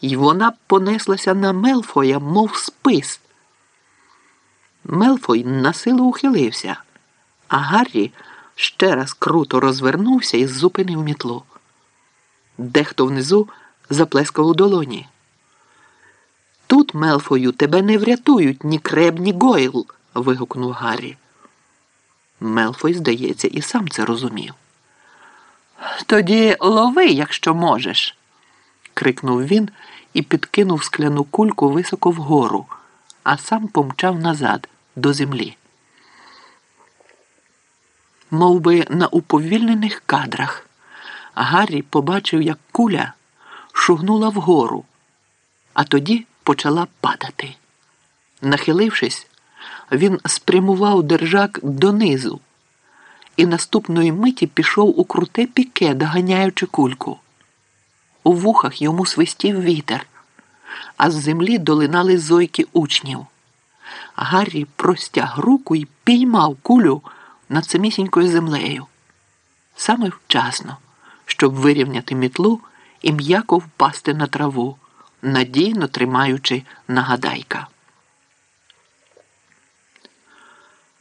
і вона понеслася на Мелфоя, мов спис. Мелфой на силу ухилився, а Гаррі ще раз круто розвернувся і зупинив мітлу. Дехто внизу заплескав у долоні. Тут, Мелфою, тебе не врятують ні креб, ні Гойл. вигукнув Гаррі. Мелфой, здається, і сам це розумів. Тоді лови, якщо можеш, крикнув він і підкинув скляну кульку високо вгору, а сам помчав назад до землі. Мов би на уповільнених кадрах Гаррі побачив, як куля шугнула вгору, а тоді почала падати. Нахилившись, він спрямував держак донизу і наступної миті пішов у круте піке, доганяючи кульку. У вухах йому свистів вітер, а з землі долинали зойки учнів. Гаррі простяг руку і піймав кулю над самісінькою землею. Саме вчасно, щоб вирівняти мітлу і м'яко впасти на траву, надійно тримаючи нагадайка.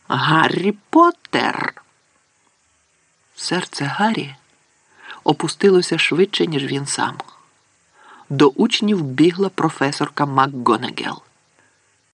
Гаррі Поттер! Серце Гаррі опустилося швидше, ніж він сам. До учнів бігла професорка МакГонагел.